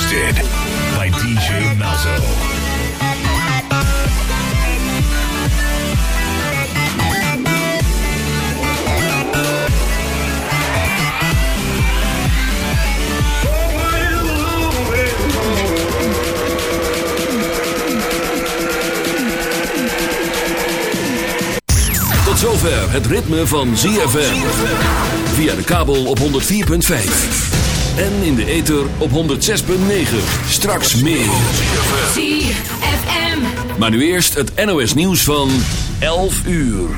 Hosted by DJ Malzo. Zover het ritme van ZFM. Via de kabel op 104.5. En in de ether op 106.9. Straks meer. ZFM. Maar nu eerst het NOS nieuws van 11 uur.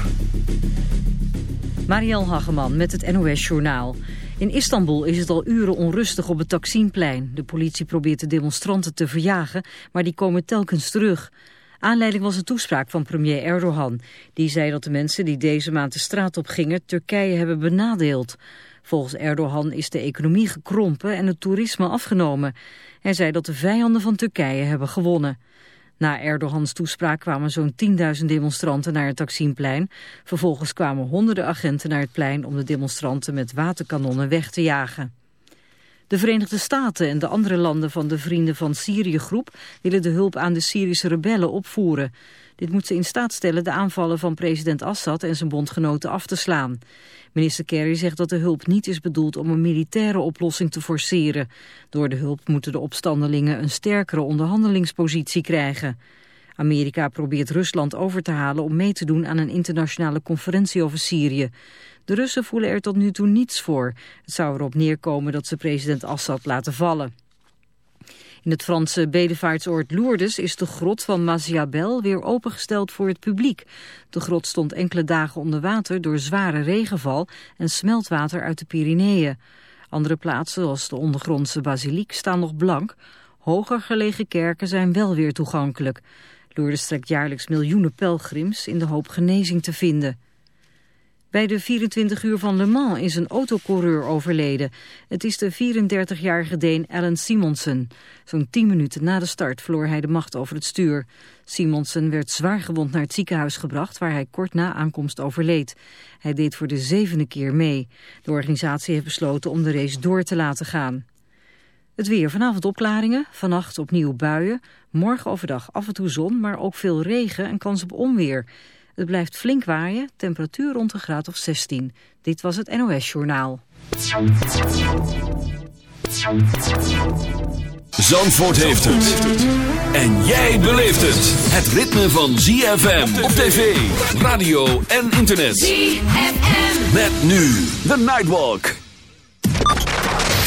Marielle Hageman met het NOS Journaal. In Istanbul is het al uren onrustig op het Taksimplein. De politie probeert de demonstranten te verjagen, maar die komen telkens terug. Aanleiding was een toespraak van premier Erdogan. Die zei dat de mensen die deze maand de straat op gingen Turkije hebben benadeeld. Volgens Erdogan is de economie gekrompen en het toerisme afgenomen. Hij zei dat de vijanden van Turkije hebben gewonnen. Na Erdogans toespraak kwamen zo'n 10.000 demonstranten naar het Taksimplein. Vervolgens kwamen honderden agenten naar het plein om de demonstranten met waterkanonnen weg te jagen. De Verenigde Staten en de andere landen van de Vrienden van Syrië groep willen de hulp aan de Syrische rebellen opvoeren. Dit moet ze in staat stellen de aanvallen van president Assad en zijn bondgenoten af te slaan. Minister Kerry zegt dat de hulp niet is bedoeld om een militaire oplossing te forceren. Door de hulp moeten de opstandelingen een sterkere onderhandelingspositie krijgen. Amerika probeert Rusland over te halen om mee te doen aan een internationale conferentie over Syrië. De Russen voelen er tot nu toe niets voor. Het zou erop neerkomen dat ze president Assad laten vallen. In het Franse bedevaartsoord Lourdes is de grot van Maziabel weer opengesteld voor het publiek. De grot stond enkele dagen onder water door zware regenval en smeltwater uit de Pyreneeën. Andere plaatsen, zoals de ondergrondse basiliek, staan nog blank. Hoger gelegen kerken zijn wel weer toegankelijk. Lourdes trekt jaarlijks miljoenen pelgrims in de hoop genezing te vinden. Bij de 24 uur van Le Mans is een autocoureur overleden. Het is de 34-jarige Deen Alan Simonsen. Zo'n 10 minuten na de start verloor hij de macht over het stuur. Simonsen werd zwaar gewond naar het ziekenhuis gebracht... waar hij kort na aankomst overleed. Hij deed voor de zevende keer mee. De organisatie heeft besloten om de race door te laten gaan. Het weer. Vanavond opklaringen, vannacht opnieuw buien. Morgen overdag af en toe zon, maar ook veel regen en kans op onweer. Het blijft flink waaien, temperatuur rond een graad of 16. Dit was het NOS Journaal. Zandvoort heeft het. En jij beleeft het. Het ritme van ZFM op tv, radio en internet. ZFM. Met nu de Nightwalk.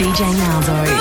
DJ Malzo.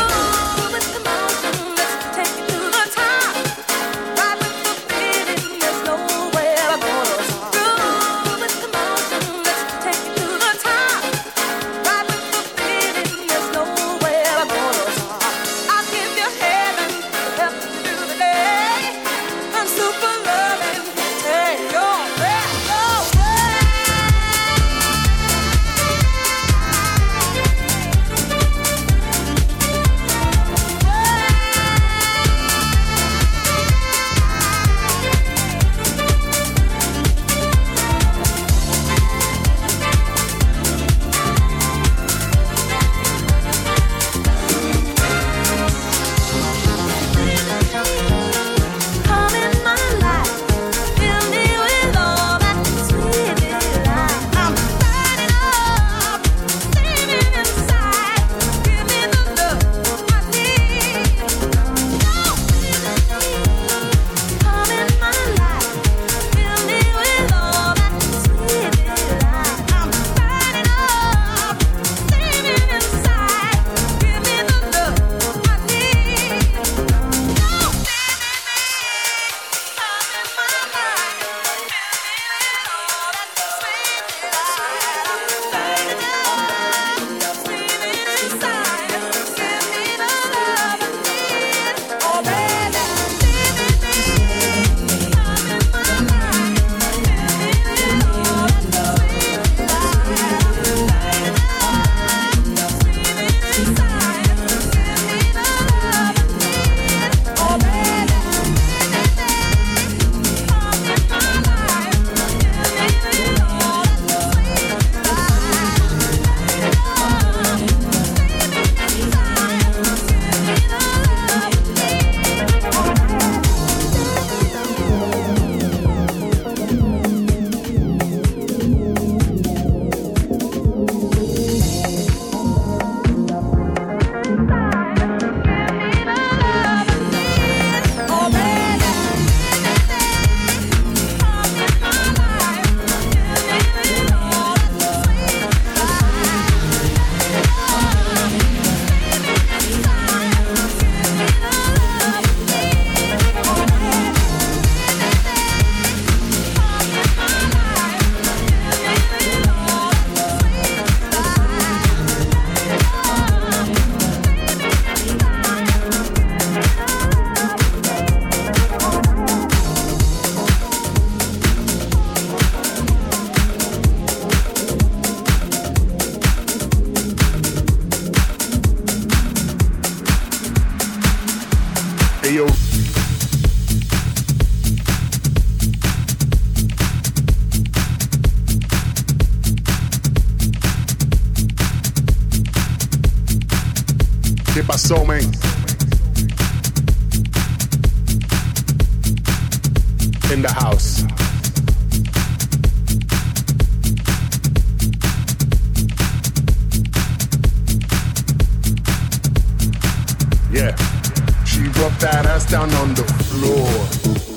She rubbed that ass down on the floor.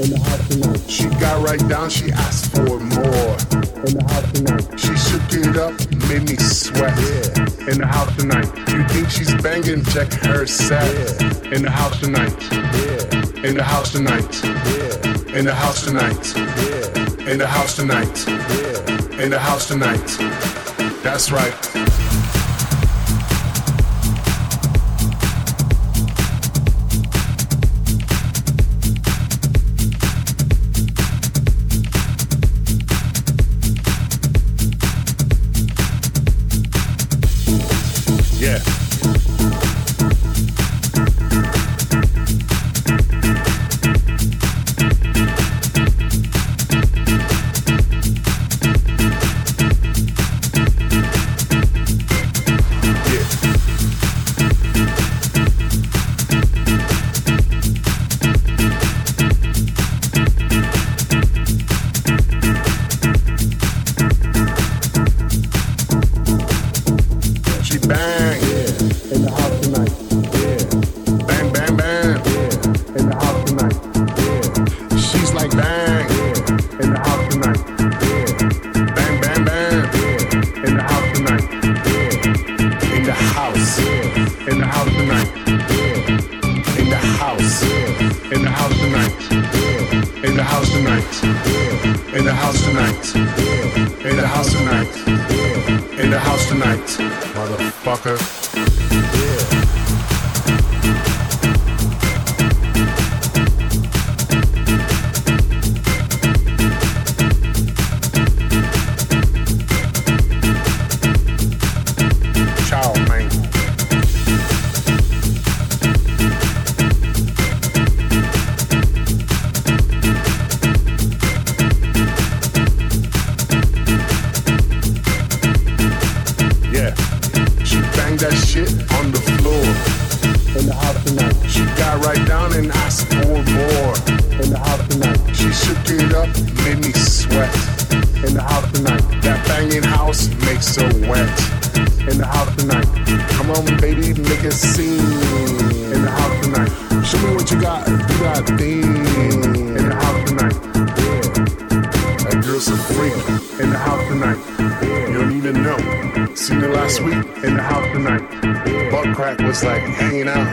In the house tonight. She got right down, she asked for more. In the house tonight. She shook it up, made me sweat. Yeah. In the house tonight. You think she's banging? Check her set. Yeah. In the house tonight. Yeah. In the house tonight. Yeah. In the house tonight. Yeah. In the house tonight. Yeah. In the house tonight. That's right.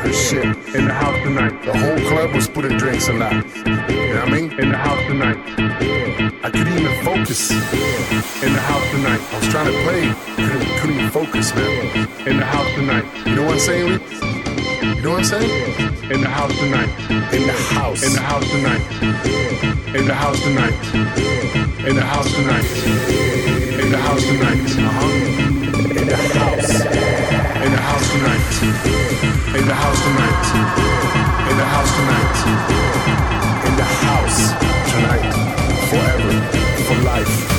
Her shit in the house tonight. The whole club was putting drinks in that. You know what I mean? In the house tonight. I couldn't even focus in the house tonight. I was trying to play, couldn't, couldn't even focus, man. In the house tonight. You know what I'm saying, You know what I'm saying? In the house tonight. In the house. In the house tonight. In the house tonight. In the house tonight. In the house tonight. Uh-huh. In the house. In the house tonight. In the house tonight. In the house tonight. In the house tonight. Forever. For life.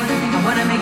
I wanna make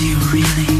Do you really